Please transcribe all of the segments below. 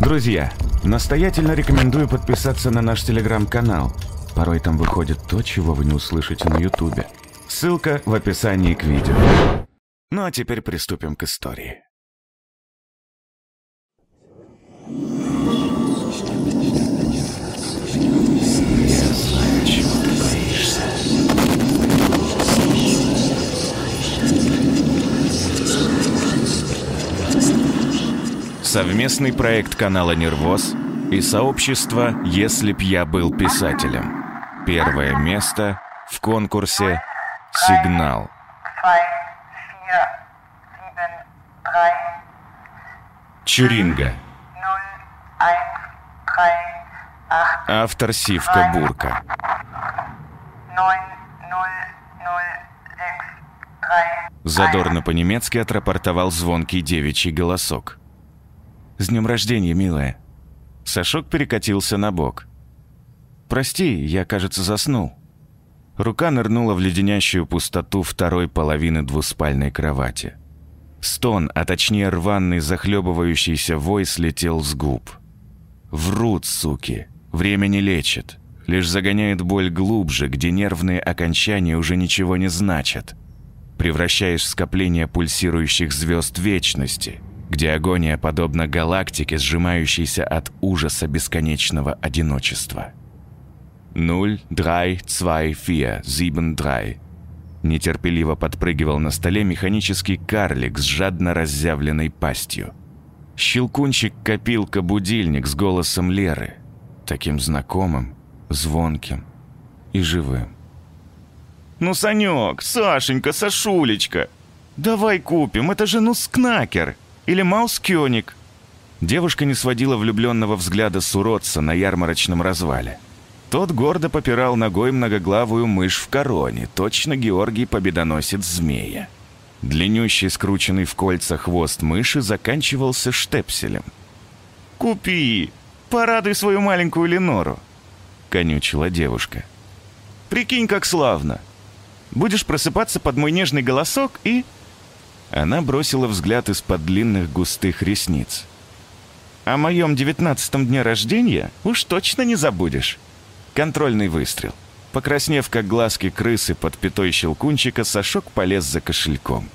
Друзья, настоятельно рекомендую подписаться на наш телеграм-канал. Порой там выходит то, чего вы не услышите на ютубе. Ссылка в описании к видео. Ну а теперь приступим к истории. Совместный проект канала «Нервоз» и сообщества «Если б я был писателем». Первое место в конкурсе «Сигнал». Чуринга. Автор Сивка Бурка. Задорно по-немецки отрапортовал звонкий девичий голосок. «С днем рождения, милая!» Сашок перекатился на бок. «Прости, я, кажется, заснул». Рука нырнула в леденящую пустоту второй половины двуспальной кровати. Стон, а точнее рваный захлебывающийся вой слетел с губ. Врут, суки. Время не лечит. Лишь загоняет боль глубже, где нервные окончания уже ничего не значат. Превращаешь скопление пульсирующих звезд вечности, где агония подобна галактике, сжимающейся от ужаса бесконечного одиночества. «Нуль, драй, цвай, фия, зибен, драй». Нетерпеливо подпрыгивал на столе механический карлик с жадно разъявленной пастью. Щелкунчик-копилка-будильник с голосом Леры. Таким знакомым, звонким и живым. «Ну, Санек, Сашенька, Сашулечка, давай купим, это же Нускнакер или Маускёник». Девушка не сводила влюбленного взгляда с уродца на ярмарочном развале. Тот гордо попирал ногой многоглавую мышь в короне, точно Георгий победоносец змея. Длиннющий, скрученный в кольца хвост мыши заканчивался штепселем. «Купи! Порадуй свою маленькую Ленору!» — конючила девушка. «Прикинь, как славно! Будешь просыпаться под мой нежный голосок и...» Она бросила взгляд из-под длинных густых ресниц. «О моем девятнадцатом дне рождения уж точно не забудешь!» Контрольный выстрел. Покраснев, как глазки крысы под пятой щелкунчика, Сашок полез за кошельком.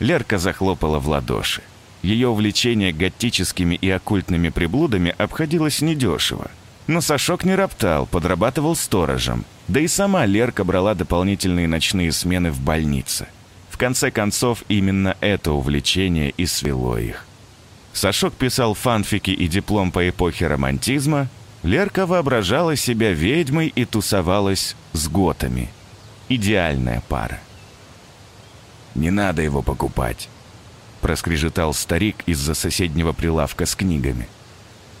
Лерка захлопала в ладоши. Ее увлечение готическими и оккультными приблудами обходилось недешево. Но Сашок не роптал, подрабатывал сторожем. Да и сама Лерка брала дополнительные ночные смены в больнице. В конце концов, именно это увлечение и свело их. Сашок писал фанфики и диплом по эпохе романтизма, Лерка воображала себя ведьмой и тусовалась с готами. Идеальная пара. «Не надо его покупать», — проскрежетал старик из-за соседнего прилавка с книгами.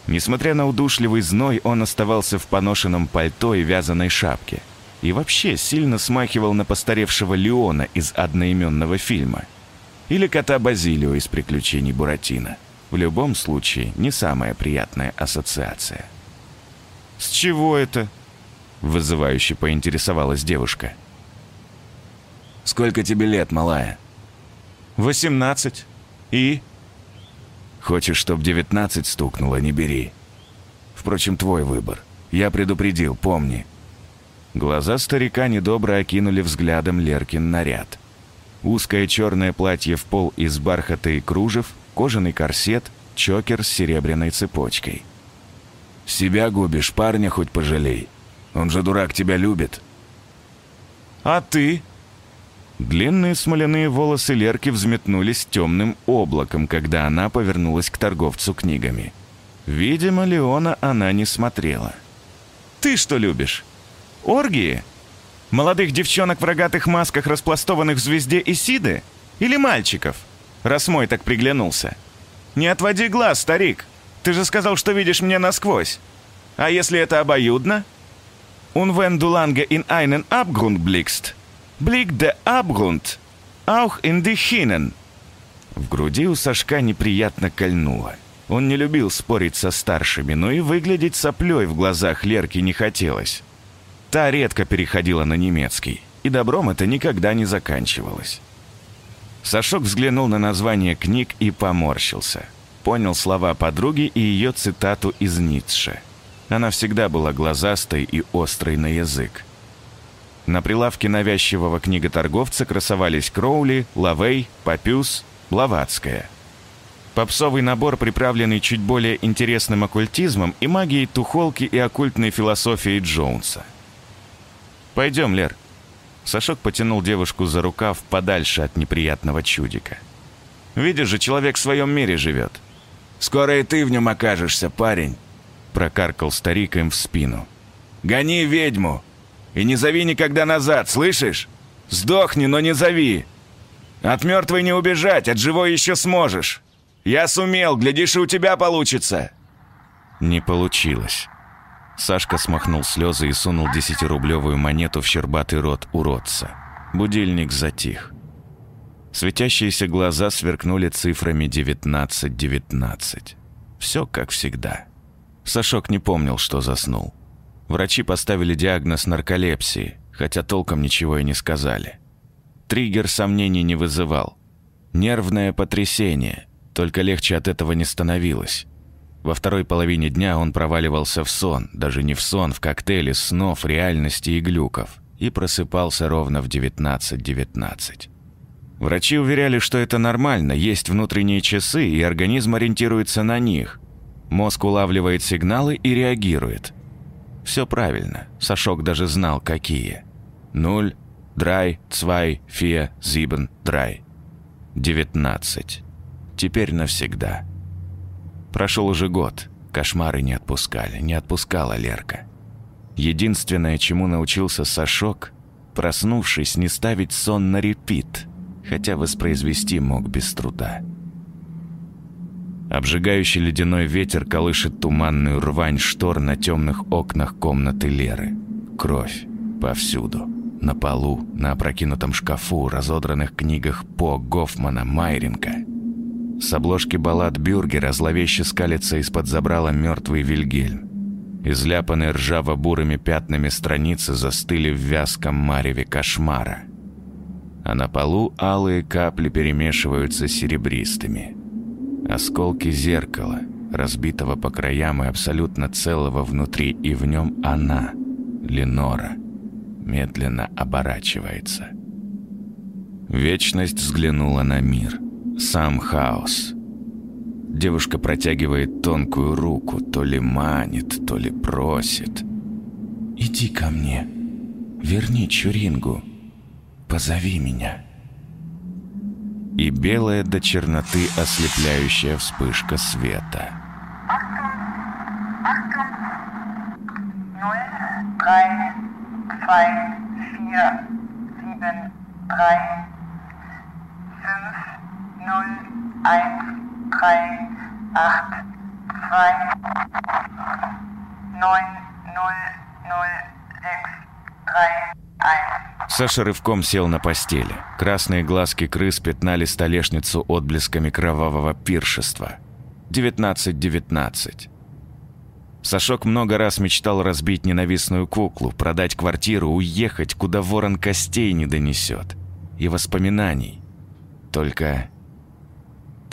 Несмотря на удушливый зной, он оставался в поношенном пальто и вязаной шапке. И вообще сильно смахивал на постаревшего Леона из одноименного фильма. Или кота Базилио из «Приключений Буратино». В любом случае, не самая приятная ассоциация. «С чего это?» — вызывающе поинтересовалась девушка. «Сколько тебе лет, малая?» «Восемнадцать. И?» «Хочешь, чтоб девятнадцать стукнуло, не бери. Впрочем, твой выбор. Я предупредил, помни». Глаза старика недобро окинули взглядом Леркин наряд. Узкое черное платье в пол из бархата и кружев, кожаный корсет, чокер с серебряной цепочкой — себя губишь, парня хоть пожалей. Он же дурак тебя любит. А ты? Длинные смоляные волосы Лерки взметнулись темным облаком, когда она повернулась к торговцу книгами. Видимо, Леона она не смотрела. «Ты что любишь? Оргии? Молодых девчонок в рогатых масках, распластованных в звезде Исиды? Или мальчиков? Раз мой так приглянулся. Не отводи глаз, старик!» Ты же сказал, что видишь меня насквозь. А если это обоюдно? Du lange in einen Abgrund blickst, blickt der Abgrund auch in dich hinein. В груди у Сашка неприятно кольнуло. Он не любил спорить со старшими, но и выглядеть соплей в глазах Лерки не хотелось. Та редко переходила на немецкий, и добром это никогда не заканчивалось. Сашок взглянул на название книг и поморщился. понял слова подруги и ее цитату из Ницше. Она всегда была глазастой и острой на язык. На прилавке навязчивого книготорговца красовались Кроули, Лавей, Папюс, Блаватская. Попсовый набор, приправленный чуть более интересным оккультизмом и магией тухолки и оккультной философией Джонса. «Пойдем, Лер». Сашок потянул девушку за рукав подальше от неприятного чудика. «Видишь же, человек в своем мире живет». «Скоро и ты в нем окажешься, парень», — прокаркал старик им в спину. «Гони ведьму! И не зови никогда назад, слышишь? Сдохни, но не зови! От мертвой не убежать, от живой еще сможешь! Я сумел, глядишь, и у тебя получится!» Не получилось. Сашка смахнул слезы и сунул десятирублевую монету в щербатый рот уродца. Будильник затих. Светящиеся глаза сверкнули цифрами 19-19. Все как всегда. Сашок не помнил, что заснул. Врачи поставили диагноз нарколепсии, хотя толком ничего и не сказали. Триггер сомнений не вызывал. Нервное потрясение, только легче от этого не становилось. Во второй половине дня он проваливался в сон, даже не в сон, в коктейле снов, реальности и глюков, и просыпался ровно в 19.19. .19. Врачи уверяли, что это нормально, есть внутренние часы, и организм ориентируется на них. Мозг улавливает сигналы и реагирует. Все правильно, Сашок даже знал, какие. Нуль, драй, цвай, фия, зибен, драй. 19. Теперь навсегда. Прошел уже год. Кошмары не отпускали, не отпускала Лерка. Единственное, чему научился Сашок, проснувшись, не ставить сон на репит, хотя воспроизвести мог без труда. Обжигающий ледяной ветер колышет туманную рвань штор на темных окнах комнаты Леры. Кровь повсюду. На полу, на опрокинутом шкафу, разодранных книгах По, Гофмана, Майринга – с обложки баллад Бюргера зловеще скалится из-под забрала мертвый Вильгельм. Изляпанные ржаво-бурыми пятнами страницы застыли в вязком мареве кошмара. А на полу алые капли перемешиваются серебристыми. Осколки зеркала, разбитого по краям и абсолютно целого внутри, и в нем она, Ленора, медленно оборачивается. Вечность взглянула на мир — сам хаос. Девушка протягивает тонкую руку, то ли манит, то ли просит. «Иди ко мне, верни Чурингу, позови меня». И белая до черноты ослепляющая вспышка света. Drei, vier, sieben, drei, 0, 1, 3, 8, 2, 9, 0, 6, 3, 1. Саша рывком сел на постели. Красные глазки крыс пятнали столешницу отблесками кровавого пиршества. 19-19. Сашок много раз мечтал разбить ненавистную куклу, продать квартиру, уехать, куда ворон костей не донесет. И воспоминаний. Только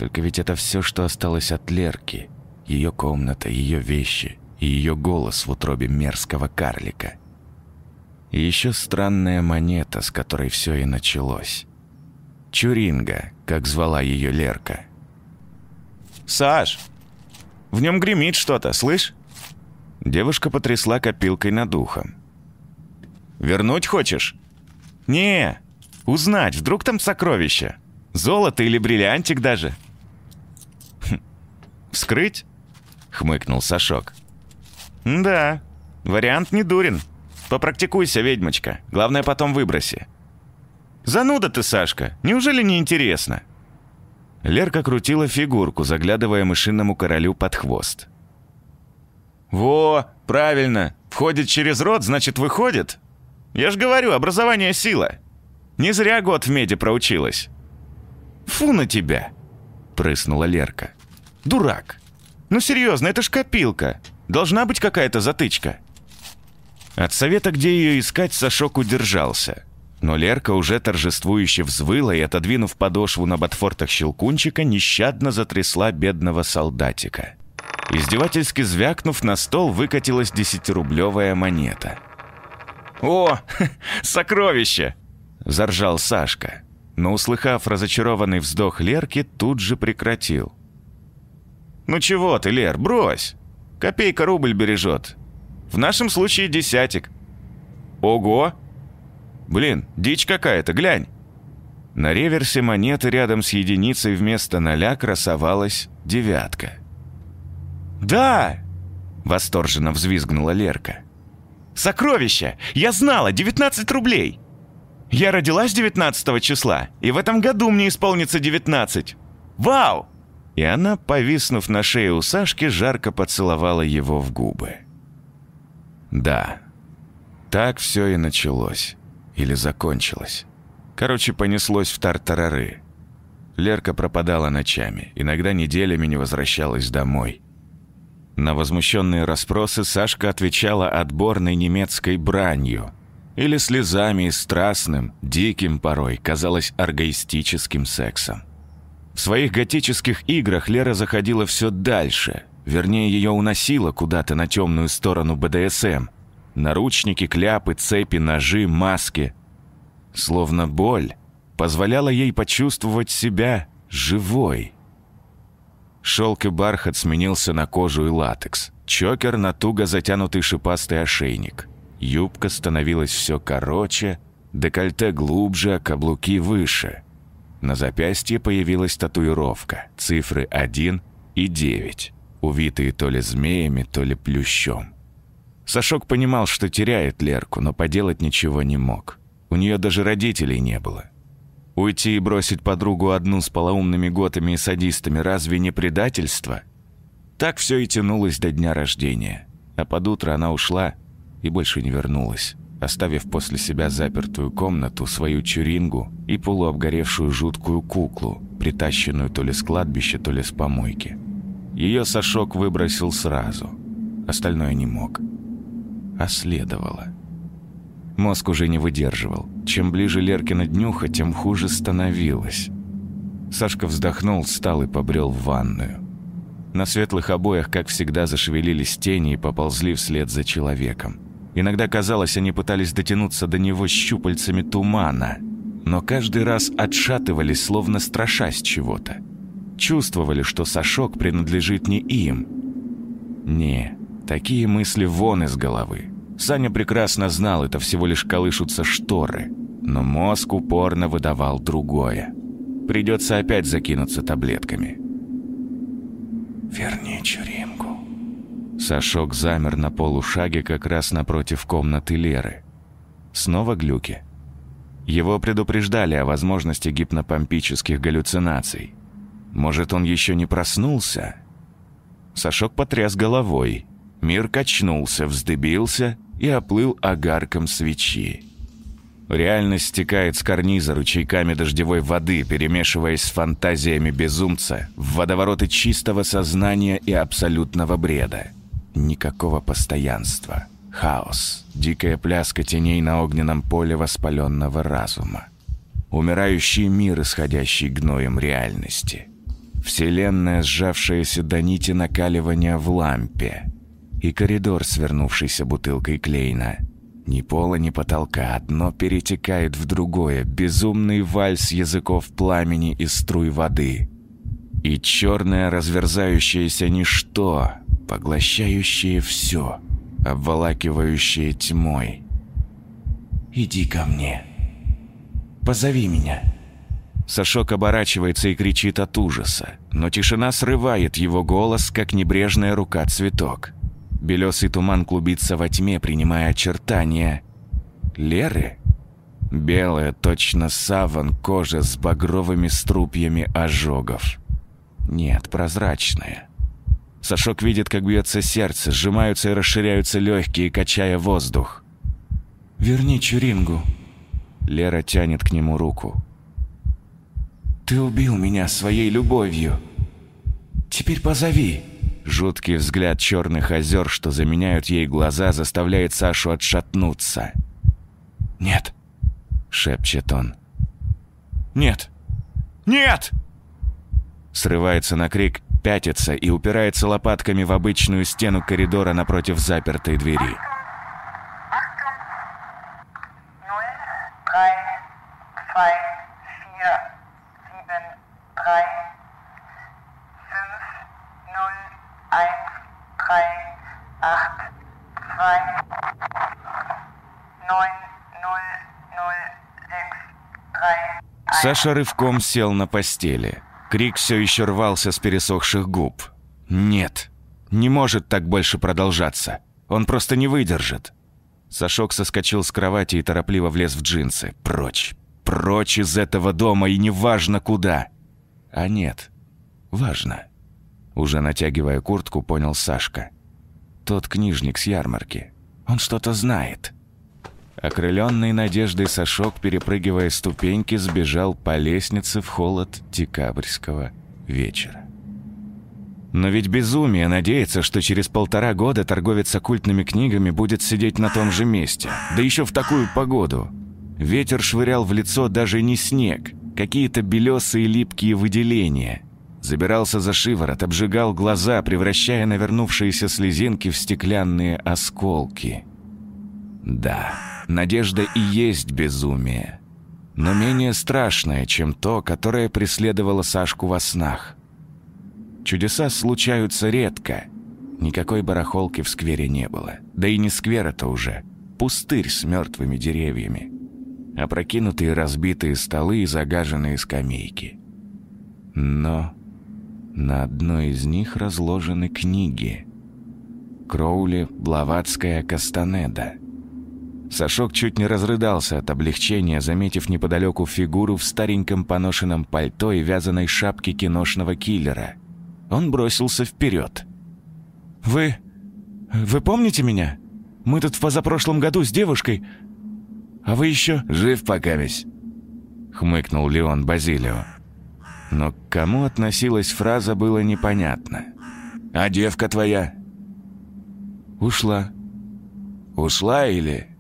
только ведь это все, что осталось от Лерки. Ее комната, ее вещи и ее голос в утробе мерзкого карлика. И еще странная монета, с которой все и началось. Чуринга, как звала ее Лерка. «Саш, в нем гремит что-то, слышь?» Девушка потрясла копилкой над ухом. «Вернуть хочешь?» «Не, узнать, вдруг там сокровища. Золото или бриллиантик даже». «Вскрыть?» — хмыкнул Сашок. «Да, вариант не дурен. Попрактикуйся, ведьмочка. Главное, потом выброси». «Зануда ты, Сашка. Неужели не интересно?» Лерка крутила фигурку, заглядывая мышиному королю под хвост. «Во, правильно. Входит через рот, значит, выходит. Я ж говорю, образование — сила. Не зря год в меди проучилась». «Фу на тебя!» — прыснула Лерка. Дурак. Ну серьезно, это ж копилка. Должна быть какая-то затычка. От совета, где ее искать, Сашок удержался. Но Лерка уже торжествующе взвыла и, отодвинув подошву на ботфортах щелкунчика, нещадно затрясла бедного солдатика. Издевательски звякнув, на стол выкатилась десятирублевая монета. «О, сокровище!» – заржал Сашка. Но, услыхав разочарованный вздох Лерки, тут же прекратил. «Ну чего ты, Лер, брось! Копейка рубль бережет. В нашем случае десятик». «Ого! Блин, дичь какая-то, глянь!» На реверсе монеты рядом с единицей вместо ноля красовалась девятка. «Да!» – восторженно взвизгнула Лерка. «Сокровище! Я знала! 19 рублей!» «Я родилась 19 числа, и в этом году мне исполнится 19! Вау!» И она, повиснув на шее у Сашки, жарко поцеловала его в губы. Да, так все и началось. Или закончилось. Короче, понеслось в тартарары. Лерка пропадала ночами, иногда неделями не возвращалась домой. На возмущенные расспросы Сашка отвечала отборной немецкой бранью или слезами и страстным, диким порой, казалось, аргоистическим сексом. В своих готических играх Лера заходила все дальше, вернее, ее уносила куда-то на темную сторону БДСМ. Наручники, кляпы, цепи, ножи, маски. Словно боль позволяла ей почувствовать себя живой. Шелк и бархат сменился на кожу и латекс. Чокер на туго затянутый шипастый ошейник. Юбка становилась все короче, декольте глубже, а каблуки выше. На запястье появилась татуировка, цифры 1 и 9, увитые то ли змеями, то ли плющом. Сашок понимал, что теряет Лерку, но поделать ничего не мог. У нее даже родителей не было. Уйти и бросить подругу одну с полоумными готами и садистами разве не предательство? Так все и тянулось до дня рождения. А под утро она ушла и больше не вернулась, оставив после себя запертую комнату, свою чурингу и полуобгоревшую жуткую куклу, притащенную то ли с кладбища, то ли с помойки. Ее Сашок выбросил сразу. Остальное не мог. А следовало. Мозг уже не выдерживал. Чем ближе Леркина днюха, тем хуже становилось. Сашка вздохнул, встал и побрел в ванную. На светлых обоях, как всегда, зашевелились тени и поползли вслед за человеком. Иногда казалось, они пытались дотянуться до него щупальцами тумана, но каждый раз отшатывались, словно страшась чего-то. Чувствовали, что Сашок принадлежит не им. Не, такие мысли вон из головы. Саня прекрасно знал, это всего лишь колышутся шторы, но мозг упорно выдавал другое. Придется опять закинуться таблетками. «Верни Чуримку». Сашок замер на полушаге как раз напротив комнаты Леры. Снова глюки. Его предупреждали о возможности гипнопомпических галлюцинаций. Может, он еще не проснулся? Сашок потряс головой. Мир качнулся, вздыбился и оплыл огарком свечи. Реальность стекает с карниза ручейками дождевой воды, перемешиваясь с фантазиями безумца в водовороты чистого сознания и абсолютного бреда. Никакого постоянства. Хаос. Дикая пляска теней на огненном поле воспаленного разума. Умирающий мир, исходящий гноем реальности. Вселенная, сжавшаяся до нити накаливания в лампе и коридор, свернувшийся бутылкой Клейна. Ни пола, ни потолка, одно перетекает в другое, безумный вальс языков пламени и струй воды. И черное разверзающееся ничто, поглощающее все, обволакивающее тьмой. «Иди ко мне. Позови меня». Сашок оборачивается и кричит от ужаса, но тишина срывает его голос, как небрежная рука цветок. Белесый туман клубится во тьме, принимая очертания. Леры? Белая, точно саван, кожа с багровыми струпьями ожогов. Нет, прозрачная. Сашок видит, как бьется сердце, сжимаются и расширяются легкие, качая воздух. «Верни Чурингу». Лера тянет к нему руку. «Ты убил меня своей любовью. Теперь позови». Жуткий взгляд черных озер, что заменяют ей глаза, заставляет Сашу отшатнуться. «Нет, шепчет он. «Нет! Нет!» Срывается на крик, пятится и упирается лопатками в обычную стену коридора напротив запертой двери. Саша рывком сел на постели. Крик все еще рвался с пересохших губ. «Нет, не может так больше продолжаться. Он просто не выдержит». Сашок соскочил с кровати и торопливо влез в джинсы. «Прочь! Прочь из этого дома и неважно куда!» «А нет, важно!» Уже натягивая куртку, понял Сашка. «Тот книжник с ярмарки. Он что-то знает». Окрыленный надеждой Сашок, перепрыгивая ступеньки, сбежал по лестнице в холод декабрьского вечера. Но ведь безумие надеяться, что через полтора года торговец оккультными книгами будет сидеть на том же месте, да еще в такую погоду. Ветер швырял в лицо даже не снег, какие-то белесые липкие выделения. Забирался за шиворот, обжигал глаза, превращая навернувшиеся слезинки в стеклянные осколки. Да, надежда и есть безумие. Но менее страшное, чем то, которое преследовало Сашку во снах. Чудеса случаются редко. Никакой барахолки в сквере не было. Да и не сквер это уже. Пустырь с мертвыми деревьями. Опрокинутые разбитые столы и загаженные скамейки. Но на одной из них разложены книги. Кроули, Блаватская, Кастанеда. Сашок чуть не разрыдался от облегчения, заметив неподалеку фигуру в стареньком поношенном пальто и вязаной шапке киношного киллера. Он бросился вперед. «Вы... вы помните меня? Мы тут в позапрошлом году с девушкой... А вы еще...» «Жив пока весь», — хмыкнул Леон Базилио. Но к кому относилась фраза, было непонятно. «А девка твоя?» «Ушла». «Ушла или...»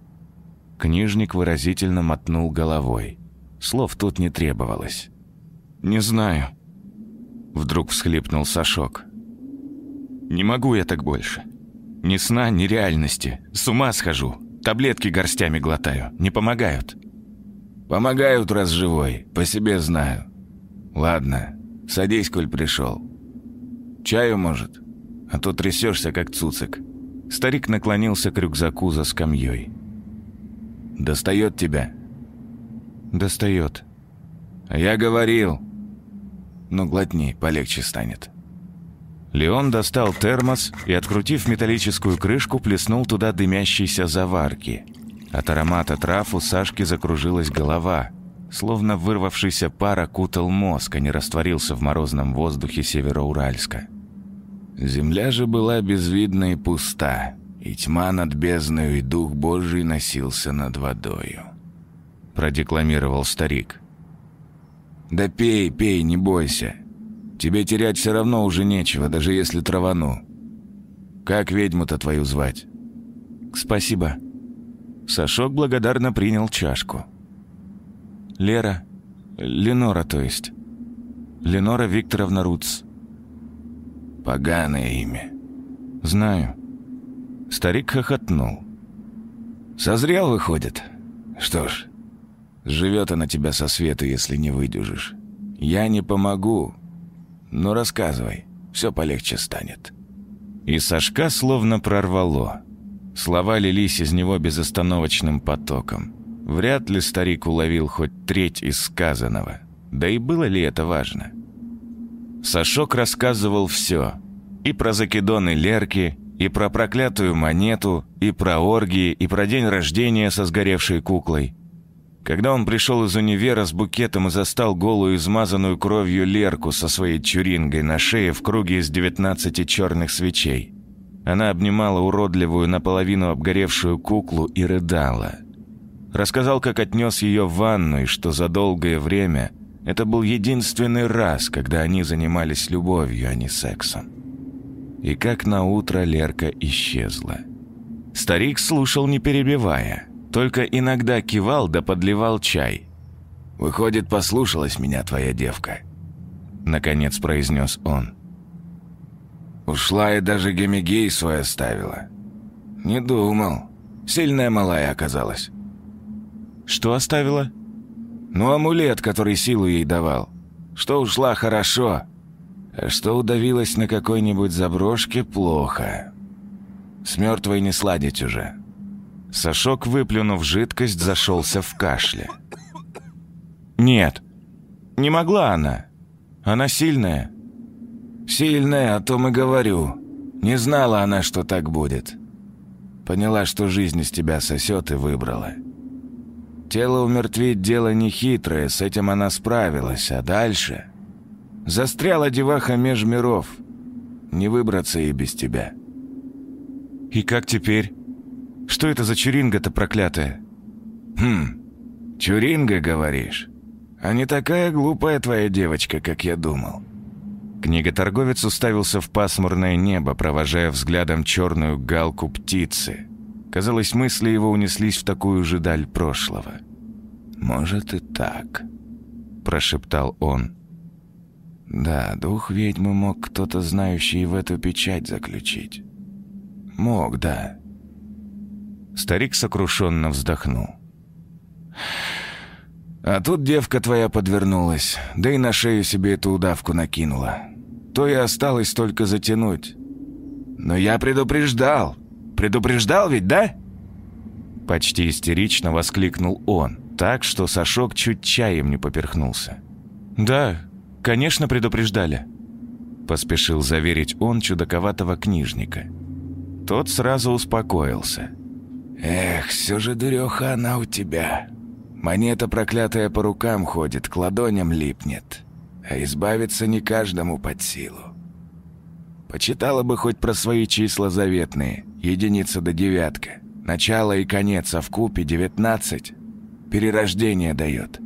Книжник выразительно мотнул головой. Слов тут не требовалось. «Не знаю». Вдруг всхлипнул Сашок. «Не могу я так больше. Ни сна, ни реальности. С ума схожу. Таблетки горстями глотаю. Не помогают». «Помогают, раз живой. По себе знаю. Ладно, садись, коль пришел. Чаю, может? А то трясешься, как цуцик». Старик наклонился к рюкзаку за скамьей. Достает тебя?» «Достает». «А я говорил». «Ну, глотни, полегче станет». Леон достал термос и, открутив металлическую крышку, плеснул туда дымящейся заварки. От аромата трав у Сашки закружилась голова, словно вырвавшийся пар окутал мозг, а не растворился в морозном воздухе Североуральска. Земля же была безвидна и пуста и тьма над бездною, и Дух Божий носился над водою. Продекламировал старик. «Да пей, пей, не бойся. Тебе терять все равно уже нечего, даже если травану. Как ведьму-то твою звать?» «Спасибо». Сашок благодарно принял чашку. «Лера. Ленора, то есть. Ленора Викторовна Руц». «Поганое имя». «Знаю. Старик хохотнул. «Созрел, выходит? Что ж, живет она тебя со света, если не выдюжишь. Я не помогу. Но рассказывай, все полегче станет». И Сашка словно прорвало. Слова лились из него безостановочным потоком. Вряд ли старик уловил хоть треть из сказанного. Да и было ли это важно? Сашок рассказывал все. И про закидоны Лерки, и про проклятую монету, и про оргии, и про день рождения со сгоревшей куклой. Когда он пришел из универа с букетом и застал голую, измазанную кровью Лерку со своей чурингой на шее в круге из 19 черных свечей. Она обнимала уродливую, наполовину обгоревшую куклу и рыдала. Рассказал, как отнес ее в ванну, и что за долгое время это был единственный раз, когда они занимались любовью, а не сексом и как на утро Лерка исчезла. Старик слушал, не перебивая. Только иногда кивал да подливал чай. «Выходит, послушалась меня твоя девка», — наконец произнес он. «Ушла и даже гемигей свой оставила. Не думал. Сильная малая оказалась». «Что оставила?» «Ну, амулет, который силу ей давал. Что ушла, хорошо. Что удавилась на какой-нибудь заброшке, плохо. С мертвой не сладить уже». Сашок, выплюнув жидкость, зашелся в кашле. «Нет, не могла она. Она сильная». «Сильная, о том и говорю. Не знала она, что так будет. Поняла, что жизнь из тебя сосет и выбрала. Тело умертвить дело нехитрое, с этим она справилась, а дальше... Застряла деваха меж миров. Не выбраться и без тебя». «И как теперь? Что это за чуринга-то проклятая?» «Хм, чуринга, говоришь? А не такая глупая твоя девочка, как я думал». Книготорговец уставился в пасмурное небо, провожая взглядом черную галку птицы. Казалось, мысли его унеслись в такую же даль прошлого. «Может и так», — прошептал он. «Да, дух ведьмы мог кто-то, знающий в эту печать заключить. Мог, да». Старик сокрушенно вздохнул. «А тут девка твоя подвернулась, да и на шею себе эту удавку накинула. То и осталось только затянуть. Но я предупреждал. Предупреждал ведь, да?» Почти истерично воскликнул он, так что Сашок чуть чаем не поперхнулся. «Да, конечно, предупреждали», — поспешил заверить он чудаковатого книжника. Тот сразу успокоился. «Эх, все же дуреха она у тебя. Монета проклятая по рукам ходит, к ладоням липнет, а избавиться не каждому под силу. Почитала бы хоть про свои числа заветные, единица до девятка. Начало и конец, а в купе девятнадцать. Перерождение дает.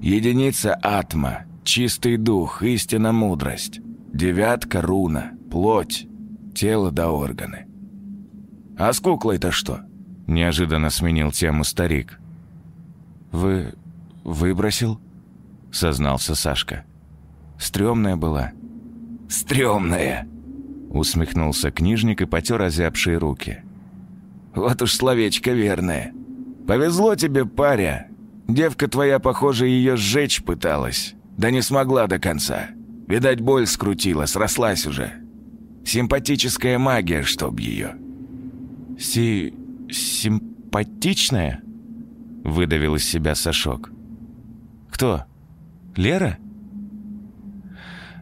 Единица – атма, чистый дух, истина мудрость. Девятка – руна, плоть, тело да органы. А с куклой-то что? Неожиданно сменил тему старик. «Вы... выбросил?» — сознался Сашка. «Стремная была». «Стремная!» — усмехнулся книжник и потер озябшие руки. «Вот уж словечко верное. Повезло тебе, паря. Девка твоя, похоже, ее сжечь пыталась. Да не смогла до конца. Видать, боль скрутила, срослась уже. Симпатическая магия, чтоб ее». «Си симпатичная?» Выдавил из себя Сашок. «Кто? Лера?»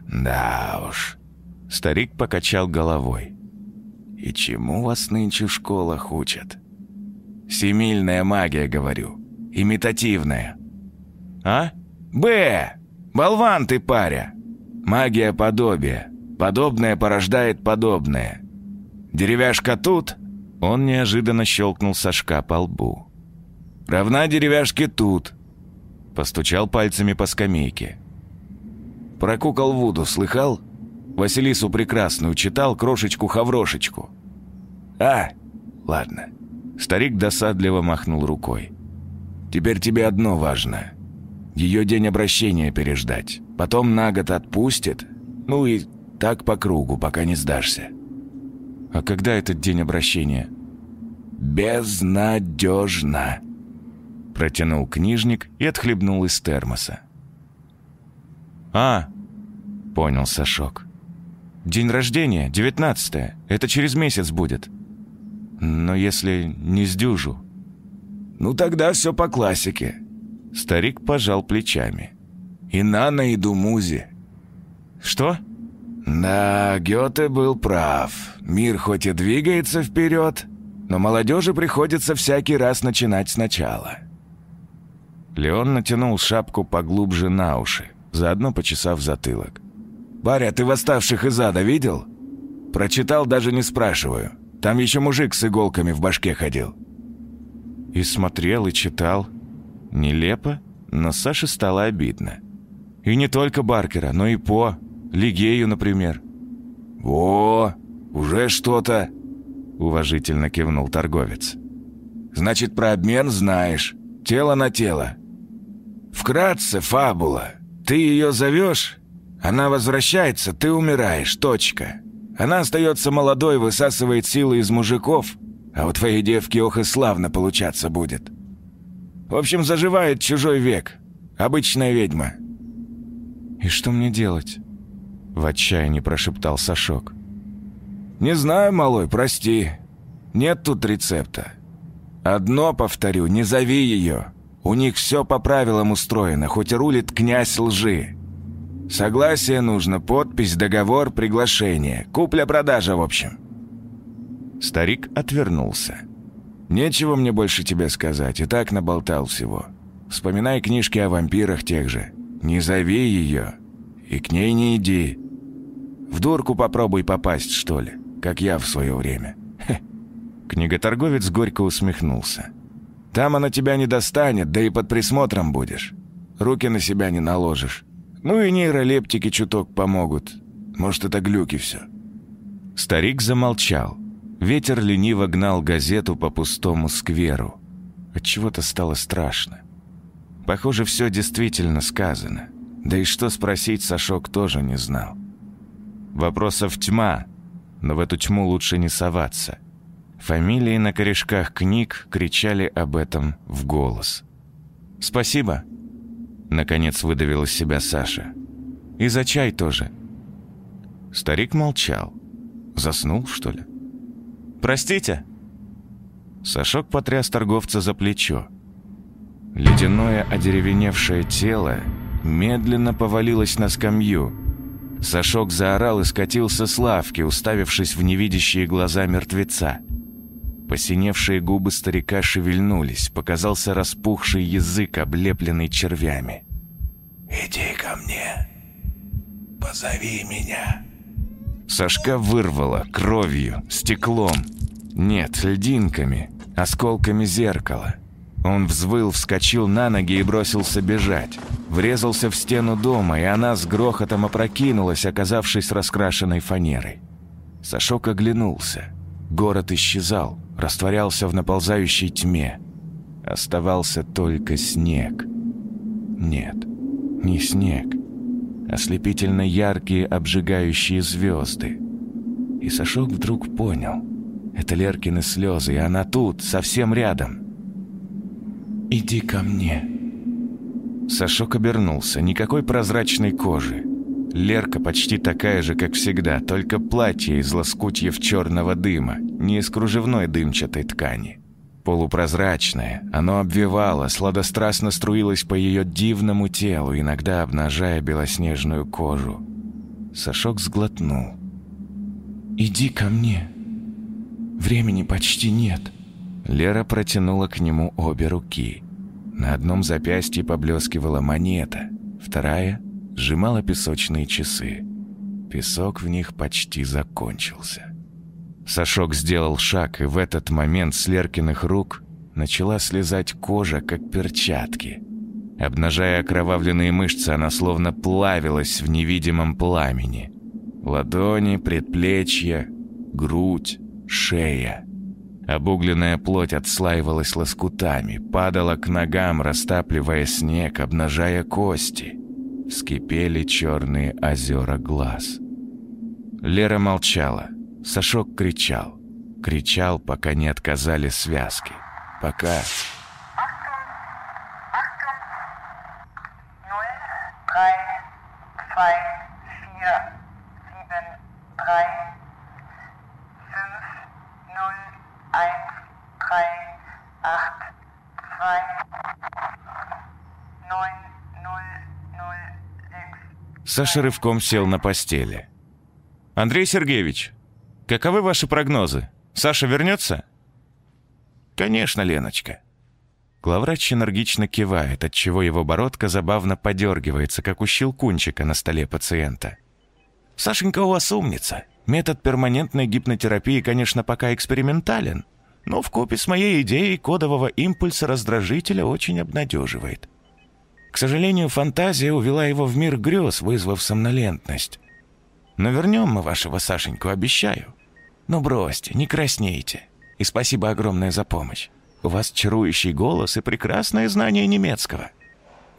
«Да уж». Старик покачал головой. «И чему вас нынче в школах учат?» «Семильная магия, говорю. Имитативная». «А?» «Б! Болван ты, паря! Магия подобия. Подобное порождает подобное. Деревяшка тут, он неожиданно щелкнул Сашка по лбу. «Равна деревяшке тут!» Постучал пальцами по скамейке. «Про кукол Вуду слыхал? Василису Прекрасную читал крошечку-хаврошечку?» «А, ладно». Старик досадливо махнул рукой. «Теперь тебе одно важно. Ее день обращения переждать. Потом на год отпустит. Ну и так по кругу, пока не сдашься». «А когда этот день обращения?» «Безнадежно», — протянул книжник и отхлебнул из термоса. «А, — понял Сашок. День рождения, девятнадцатое. Это через месяц будет. Но если не сдюжу...» «Ну тогда все по классике». Старик пожал плечами. «И на наиду музе». «Что?» Да, Гёте был прав. Мир хоть и двигается вперед, но молодежи приходится всякий раз начинать сначала. Леон натянул шапку поглубже на уши, заодно почесав затылок. «Баря, ты восставших из ада видел?» «Прочитал, даже не спрашиваю. Там еще мужик с иголками в башке ходил». И смотрел, и читал. Нелепо, но Саше стало обидно. И не только Баркера, но и По, Лигею, например». «О, уже что-то!» Уважительно кивнул торговец. Значит, про обмен знаешь. Тело на тело. Вкратце, фабула. Ты ее зовешь, она возвращается, ты умираешь, точка. Она остается молодой, высасывает силы из мужиков, а у твоей девки ох и славно получаться будет. В общем, заживает чужой век. Обычная ведьма. «И что мне делать?» В отчаянии прошептал Сашок. «Не знаю, малой, прости. Нет тут рецепта. Одно повторю, не зови ее. У них все по правилам устроено, хоть и рулит князь лжи. Согласие нужно, подпись, договор, приглашение. Купля-продажа, в общем». Старик отвернулся. «Нечего мне больше тебе сказать, и так наболтал всего. Вспоминай книжки о вампирах тех же. Не зови ее, и к ней не иди. В дурку попробуй попасть, что ли, как я в свое время». Хе. Книготорговец горько усмехнулся. «Там она тебя не достанет, да и под присмотром будешь. Руки на себя не наложишь. Ну и нейролептики чуток помогут. Может, это глюки все». Старик замолчал. Ветер лениво гнал газету по пустому скверу. Отчего-то стало страшно. Похоже, все действительно сказано. Да и что спросить Сашок тоже не знал. Вопросов тьма, но в эту тьму лучше не соваться. Фамилии на корешках книг кричали об этом в голос. «Спасибо», — наконец выдавил из себя Саша. «И за чай тоже». Старик молчал. Заснул, что ли? «Простите?» Сашок потряс торговца за плечо. Ледяное одеревеневшее тело медленно повалилось на скамью. Сашок заорал и скатился с лавки, уставившись в невидящие глаза мертвеца. Посиневшие губы старика шевельнулись, показался распухший язык, облепленный червями. «Иди ко мне, позови меня». Сашка вырвало кровью, стеклом. Нет, льдинками, осколками зеркала. Он взвыл, вскочил на ноги и бросился бежать. Врезался в стену дома, и она с грохотом опрокинулась, оказавшись раскрашенной фанерой. Сашок оглянулся. Город исчезал, растворялся в наползающей тьме. Оставался только снег. Нет, не снег ослепительно яркие обжигающие звезды. И Сашок вдруг понял. Это Леркины слезы, и она тут, совсем рядом. «Иди ко мне». Сашок обернулся. Никакой прозрачной кожи. Лерка почти такая же, как всегда, только платье из лоскутьев черного дыма, не из кружевной дымчатой ткани. Полупрозрачное, оно обвивало, сладострастно струилось по ее дивному телу, иногда обнажая белоснежную кожу. Сашок сглотнул. «Иди ко мне. Времени почти нет». Лера протянула к нему обе руки. На одном запястье поблескивала монета, вторая сжимала песочные часы. Песок в них почти закончился. Сашок сделал шаг, и в этот момент с Леркиных рук начала слезать кожа, как перчатки. Обнажая окровавленные мышцы, она словно плавилась в невидимом пламени. Ладони, предплечья, грудь, шея. Обугленная плоть отслаивалась лоскутами, падала к ногам, растапливая снег, обнажая кости. Вскипели черные озера глаз. Лера молчала. Сашок кричал. Кричал, пока не отказали связки. Пока... Саша рывком сел на постели. «Андрей Сергеевич, Каковы ваши прогнозы? Саша вернется? Конечно, Леночка. Главврач энергично кивает, отчего его бородка забавно подергивается, как у щелкунчика на столе пациента. «Сашенька у вас умница. Метод перманентной гипнотерапии, конечно, пока экспериментален, но вкупе с моей идеей кодового импульса раздражителя очень обнадеживает. К сожалению, фантазия увела его в мир грез, вызвав сомнолентность. Но вернем мы вашего Сашеньку, обещаю. «Ну бросьте, не краснейте. И спасибо огромное за помощь. у вас чарующий голос и прекрасное знание немецкого.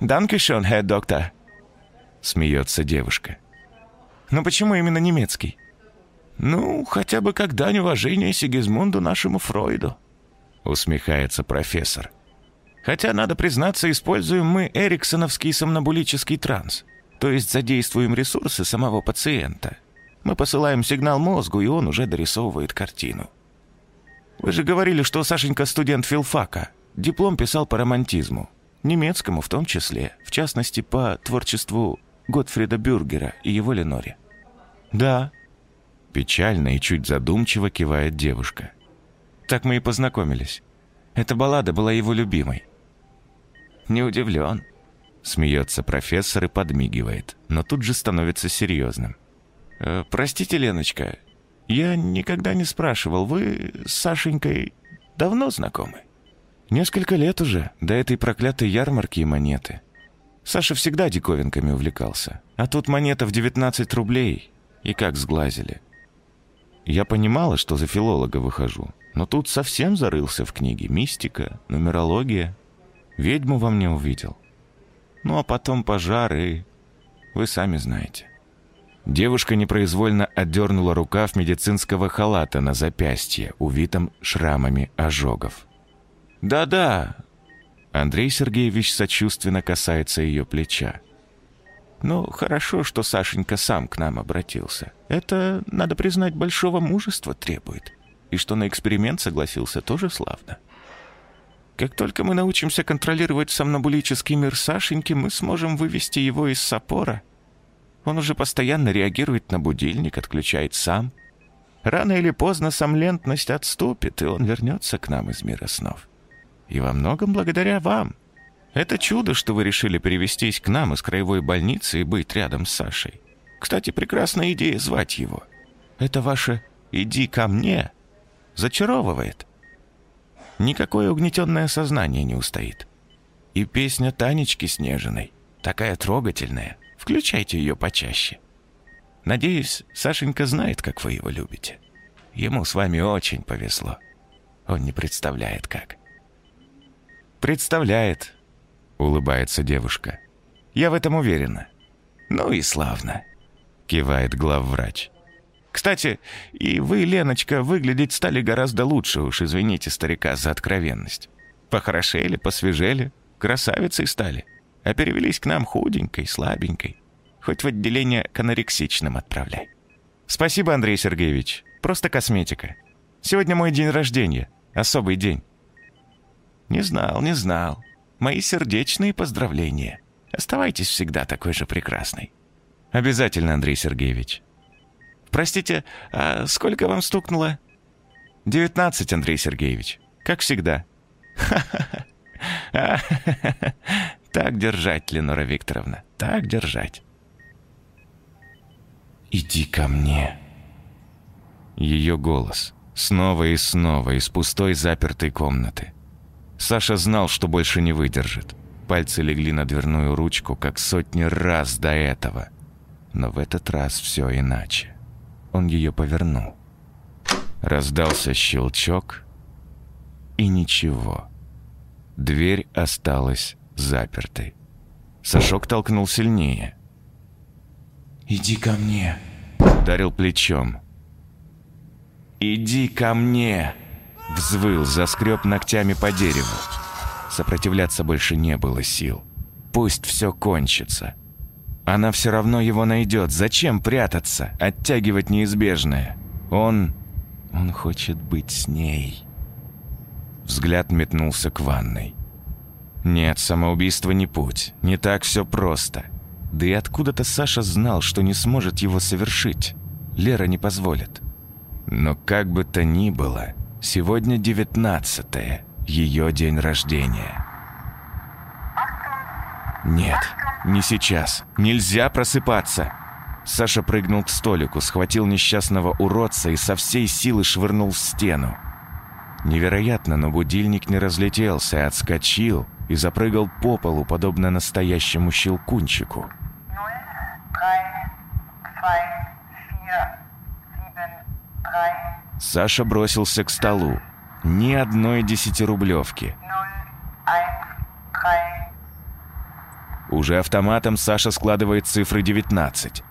«Данкишон, хед доктор», — смеется девушка. «Но почему именно немецкий?» «Ну, хотя бы как дань уважения Сигизмунду нашему Фройду», — усмехается профессор. «Хотя, надо признаться, используем мы эриксоновский сомнобулический транс, то есть задействуем ресурсы самого пациента. Мы посылаем сигнал мозгу, и он уже дорисовывает картину. Вы же говорили, что Сашенька студент филфака. Диплом писал по романтизму. Немецкому в том числе, в частности, по творчеству Готфрида Бюргера и его Леноре. «Да», — печально и чуть задумчиво кивает девушка. «Так мы и познакомились. Эта баллада была его любимой». «Не удивлен», — смеется профессор и подмигивает, но тут же становится серьезным. «Э, «Простите, Леночка, я никогда не спрашивал, вы с Сашенькой давно знакомы?» «Несколько лет уже, до этой проклятой ярмарки и монеты. Саша всегда диковинками увлекался. А тут монета в 19 рублей. И как сглазили. Я понимала, что за филолога выхожу, но тут совсем зарылся в книги. Мистика, нумерология. Ведьму во мне увидел. Ну а потом пожар и... Вы сами знаете. Девушка непроизвольно отдернула рукав медицинского халата на запястье, увитом шрамами ожогов. «Да-да!» Андрей Сергеевич сочувственно касается ее плеча. «Ну, хорошо, что Сашенька сам к нам обратился. Это, надо признать, большого мужества требует. И что на эксперимент согласился, тоже славно. Как только мы научимся контролировать сомнобулический мир Сашеньки, мы сможем вывести его из сапора. Он уже постоянно реагирует на будильник, отключает сам. Рано или поздно сомлентность отступит, и он вернется к нам из мира снов. И во многом благодаря вам. Это чудо, что вы решили перевестись к нам из краевой больницы и быть рядом с Сашей. Кстати, прекрасная идея звать его. Это ваше «иди ко мне» зачаровывает. Никакое угнетенное сознание не устоит. И песня Танечки Снежиной такая трогательная. Включайте ее почаще. Надеюсь, Сашенька знает, как вы его любите. Ему с вами очень повезло. Он не представляет, как. «Представляет», — улыбается девушка. «Я в этом уверена». «Ну и славно», — кивает главврач. «Кстати, и вы, Леночка, выглядеть стали гораздо лучше, уж извините старика за откровенность. Похорошели, посвежели, красавицей стали, а перевелись к нам худенькой, слабенькой. Хоть в отделение к анорексичным отправляй». «Спасибо, Андрей Сергеевич. Просто косметика. Сегодня мой день рождения. Особый день. «Не знал, не знал. Мои сердечные поздравления. Оставайтесь всегда такой же прекрасной». «Обязательно, Андрей Сергеевич». «Простите, а сколько вам стукнуло?» «Девятнадцать, Андрей Сергеевич. Как всегда». Так держать, Ленора Викторовна, так держать. «Иди ко мне». Ее голос снова и снова из пустой запертой комнаты. Саша знал, что больше не выдержит. Пальцы легли на дверную ручку, как сотни раз до этого. Но в этот раз все иначе. Он ее повернул. Раздался щелчок, и ничего. Дверь осталась запертой. Сашок толкнул сильнее. «Иди ко мне», — ударил плечом. «Иди ко мне!» Взвыл, заскреб ногтями по дереву. Сопротивляться больше не было сил. Пусть все кончится. Она все равно его найдет. Зачем прятаться, оттягивать неизбежное? Он... он хочет быть с ней. Взгляд метнулся к ванной. Нет, самоубийство не путь. Не так все просто. Да и откуда-то Саша знал, что не сможет его совершить. Лера не позволит. Но как бы то ни было, Сегодня девятнадцатое, ее день рождения. Нет, не сейчас. Нельзя просыпаться. Саша прыгнул к столику, схватил несчастного уродца и со всей силы швырнул в стену. Невероятно, но будильник не разлетелся, а отскочил и запрыгал по полу, подобно настоящему щелкунчику. Саша бросился к столу. Ни одной десятирублевки. 0, 1, 3, Уже автоматом Саша складывает цифры 19.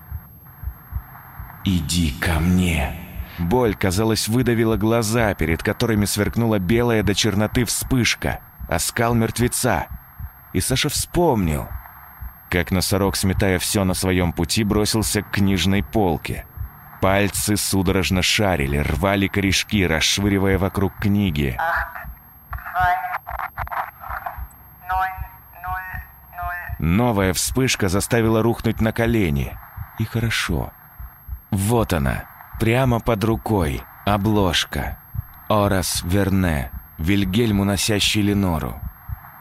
Иди ко мне. Боль, казалось, выдавила глаза, перед которыми сверкнула белая до черноты вспышка, оскал мертвеца. И Саша вспомнил, как носорог, сметая все на своем пути, бросился к книжной полке. Пальцы судорожно шарили, рвали корешки, расшвыривая вокруг книги. 2, 9, 0, 0. Новая вспышка заставила рухнуть на колени. И хорошо. Вот она, прямо под рукой, обложка. Орас Верне, Вильгельм, уносящий Ленору.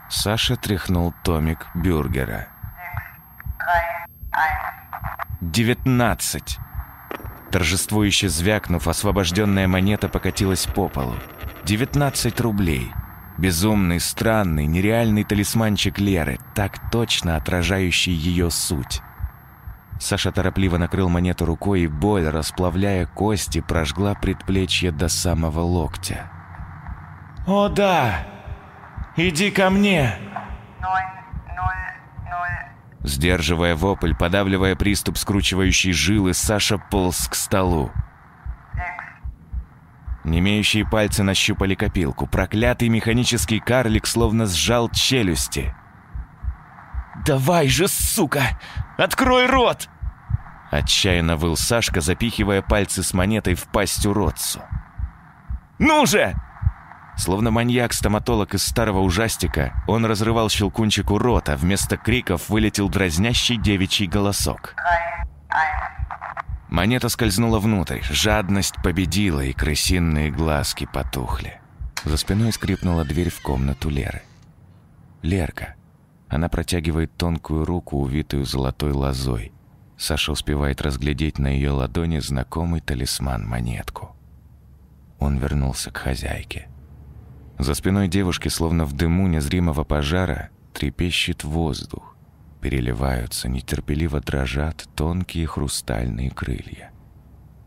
Саша тряхнул томик Бюргера. 3, 1. «Девятнадцать!» Торжествующе звякнув, освобожденная монета покатилась по полу. «Девятнадцать рублей!» Безумный, странный, нереальный талисманчик Леры, так точно отражающий ее суть. Саша торопливо накрыл монету рукой, и боль, расплавляя кости, прожгла предплечье до самого локтя. О да! Иди ко мне! 0, 0, 0. Сдерживая вопль, подавливая приступ скручивающей жилы, Саша полз к столу. Немеющие пальцы нащупали копилку. Проклятый механический карлик словно сжал челюсти. «Давай же, сука! Открой рот!» Отчаянно выл Сашка, запихивая пальцы с монетой в пасть уродцу. «Ну же!» Словно маньяк-стоматолог из старого ужастика, он разрывал щелкунчику рот, а вместо криков вылетел дразнящий девичий голосок. 3, 1. Монета скользнула внутрь, жадность победила, и крысиные глазки потухли. За спиной скрипнула дверь в комнату Леры. Лерка. Она протягивает тонкую руку, увитую золотой лозой. Саша успевает разглядеть на ее ладони знакомый талисман-монетку. Он вернулся к хозяйке. За спиной девушки, словно в дыму незримого пожара, трепещет воздух. Переливаются, нетерпеливо дрожат тонкие хрустальные крылья.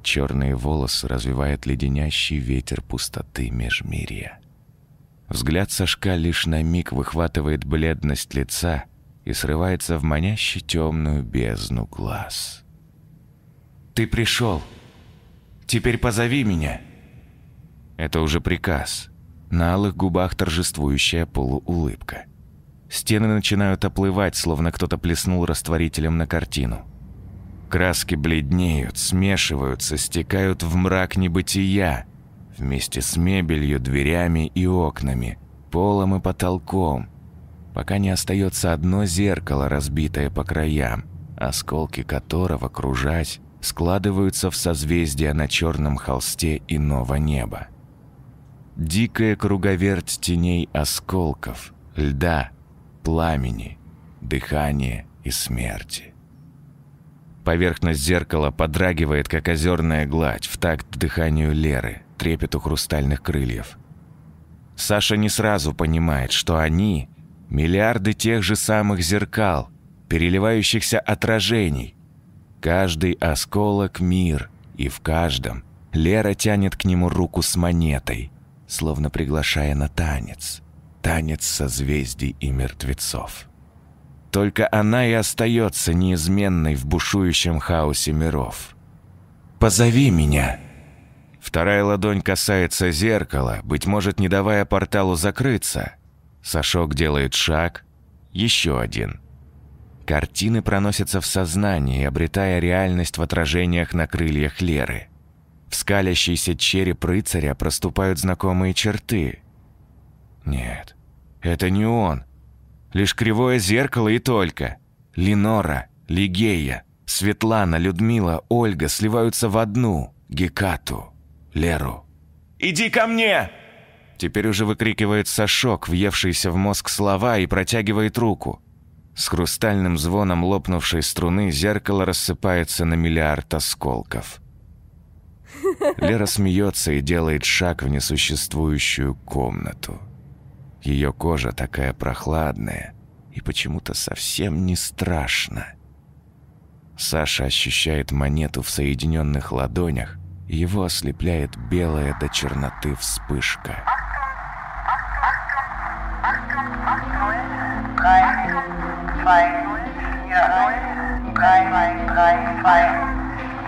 Черные волосы развивает леденящий ветер пустоты межмирья. Взгляд Сашка лишь на миг выхватывает бледность лица и срывается в маняще темную бездну глаз. Ты пришел. Теперь позови меня. Это уже приказ. На алых губах торжествующая полуулыбка. Стены начинают оплывать, словно кто-то плеснул растворителем на картину. Краски бледнеют, смешиваются, стекают в мрак небытия, вместе с мебелью, дверями и окнами, полом и потолком, пока не остается одно зеркало, разбитое по краям, осколки которого, кружась, складываются в созвездия на черном холсте иного неба. Дикая круговерть теней осколков, льда, пламени, дыхания и смерти. Поверхность зеркала подрагивает, как озерная гладь, в такт дыханию Леры, трепету хрустальных крыльев. Саша не сразу понимает, что они – миллиарды тех же самых зеркал, переливающихся отражений. Каждый осколок – мир, и в каждом Лера тянет к нему руку с монетой, словно приглашая на танец. Танец созвездий и мертвецов. Только она и остается неизменной в бушующем хаосе миров. Позови меня. Вторая ладонь касается зеркала, быть может, не давая порталу закрыться. Сашок делает шаг, еще один. Картины проносятся в сознании, обретая реальность в отражениях на крыльях Леры. В скалящийся череп рыцаря проступают знакомые черты. Нет, это не он. Лишь кривое зеркало и только. Ленора, Лигея, Светлана, Людмила, Ольга сливаются в одну – Гекату, Леру. Иди ко мне! Теперь уже выкрикивает Сашок, въевшийся в мозг слова, и протягивает руку. С хрустальным звоном лопнувшей струны зеркало рассыпается на миллиард осколков. Лера смеется и делает шаг в несуществующую комнату. Ее кожа такая прохладная и почему-то совсем не страшно. Саша ощущает монету в соединенных ладонях, и его ослепляет белая до черноты вспышка. Five, five, five, five, five, five.